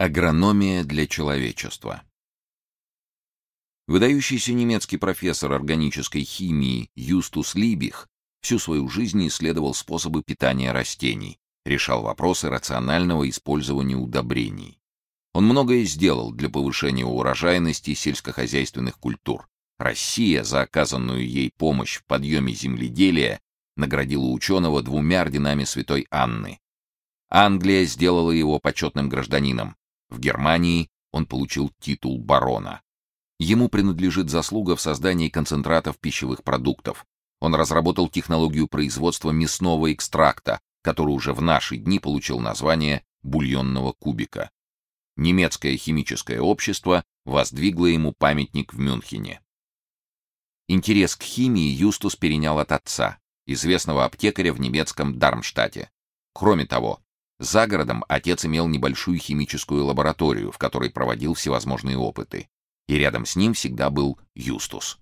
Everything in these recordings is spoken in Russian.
Агрономия для человечества. Выдающийся немецкий профессор органической химии Юстус Либих всю свою жизнь исследовал способы питания растений, решал вопросы рационального использования удобрений. Он многое сделал для повышения урожайности сельскохозяйственных культур. Россия за оказанную ей помощь в подъеме земледелия наградила ученого двумя орденами Святой Анны. Англия сделала его почетным гражданином, в Германии он получил титул барона. Ему принадлежит заслуга в создании концентратов пищевых продуктов. Он разработал технологию производства мясного экстракта, который уже в наши дни получил название бульонного кубика. Немецкое химическое общество воздвигло ему памятник в Мюнхене. Интерес к химии Юстус перенял от отца, известного аптекаря в немецком Дармштадте. Кроме того, за городом отец имел небольшую химическую лабораторию, в которой проводил всевозможные опыты. И рядом с ним всегда был Юстус.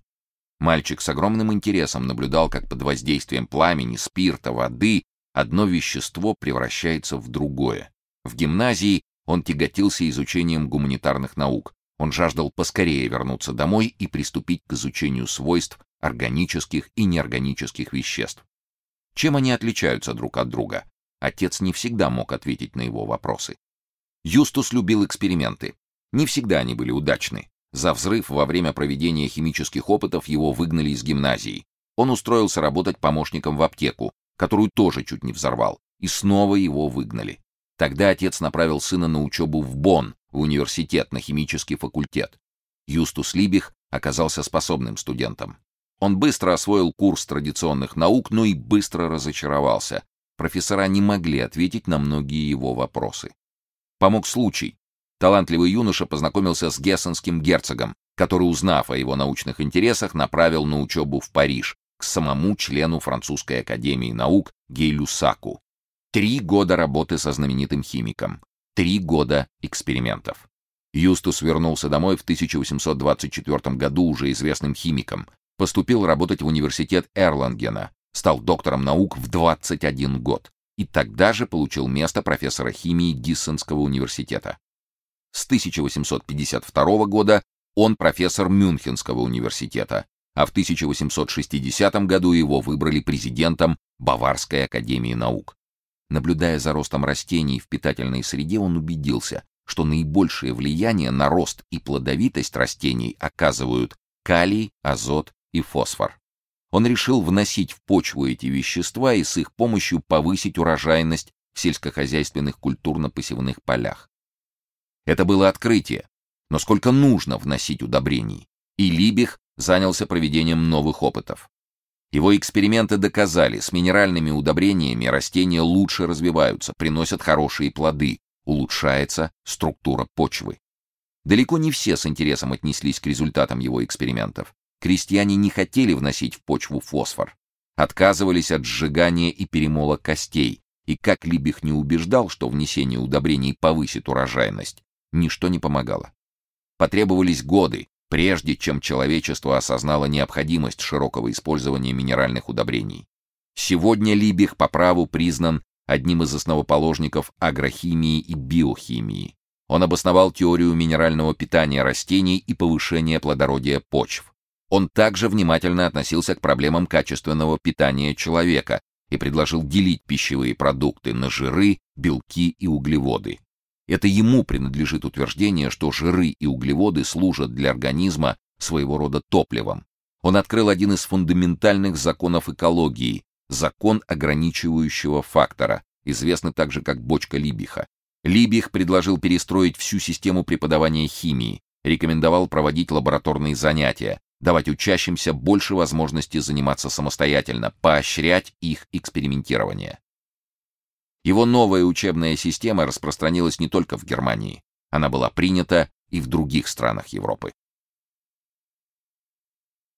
Мальчик с огромным интересом наблюдал, как под воздействием пламени, спирта, воды одно вещество превращается в другое. В гимназии он тяготился изучением гуманитарных наук. Он жаждал поскорее вернуться домой и приступить к изучению свойств органических и неорганических веществ. Чем они отличаются друг от друга? Отец не всегда мог ответить на его вопросы. Юстус любил эксперименты. Не всегда они были удачны. За взрыв во время проведения химических опытов его выгнали из гимназии. Он устроился работать помощником в аптеку, которую тоже чуть не взорвал, и снова его выгнали. Тогда отец направил сына на учебу в Бонн, в университет, на химический факультет. Юстус Либих оказался способным студентом. Он быстро освоил курс традиционных наук, но и быстро разочаровался, профессора не могли ответить на многие его вопросы. Помог случай. Талантливый юноша познакомился с гессенским герцогом, который, узнав о его научных интересах, направил на учебу в Париж к самому члену французской академии наук Гейлю Саку. Три года работы со знаменитым химиком, три года экспериментов. Юстус вернулся домой в 1824 году уже известным химиком, поступил работать в университет Эрлангена, стал доктором наук в 21 год и тогда же получил место профессора химии Гиссенского университета. С 1852 года он профессор Мюнхенского университета, а в 1860 году его выбрали президентом Баварской академии наук. Наблюдая за ростом растений в питательной среде, он убедился, что наибольшее влияние на рост и плодовитость растений оказывают калий, азот и фосфор он решил вносить в почву эти вещества и с их помощью повысить урожайность в сельскохозяйственных культурно-посевных полях. Это было открытие, но сколько нужно вносить удобрений? И Либих занялся проведением новых опытов. Его эксперименты доказали, с минеральными удобрениями растения лучше развиваются, приносят хорошие плоды, улучшается структура почвы. Далеко не все с интересом отнеслись к результатам его экспериментов крестьяне не хотели вносить в почву фосфор, отказывались от сжигания и перемола костей, и как Либих не убеждал, что внесение удобрений повысит урожайность, ничто не помогало. Потребовались годы, прежде чем человечество осознало необходимость широкого использования минеральных удобрений. Сегодня Либих по праву признан одним из основоположников агрохимии и биохимии. Он обосновал теорию минерального питания растений и повышения плодородия почв. Он также внимательно относился к проблемам качественного питания человека и предложил делить пищевые продукты на жиры, белки и углеводы. Это ему принадлежит утверждение, что жиры и углеводы служат для организма своего рода топливом. Он открыл один из фундаментальных законов экологии закон ограничивающего фактора, известный также как бочка Либиха. Либих предложил перестроить всю систему преподавания химии, рекомендовал проводить лабораторные занятия, давать учащимся больше возможностей заниматься самостоятельно, поощрять их экспериментирование. Его новая учебная система распространилась не только в Германии, она была принята и в других странах Европы.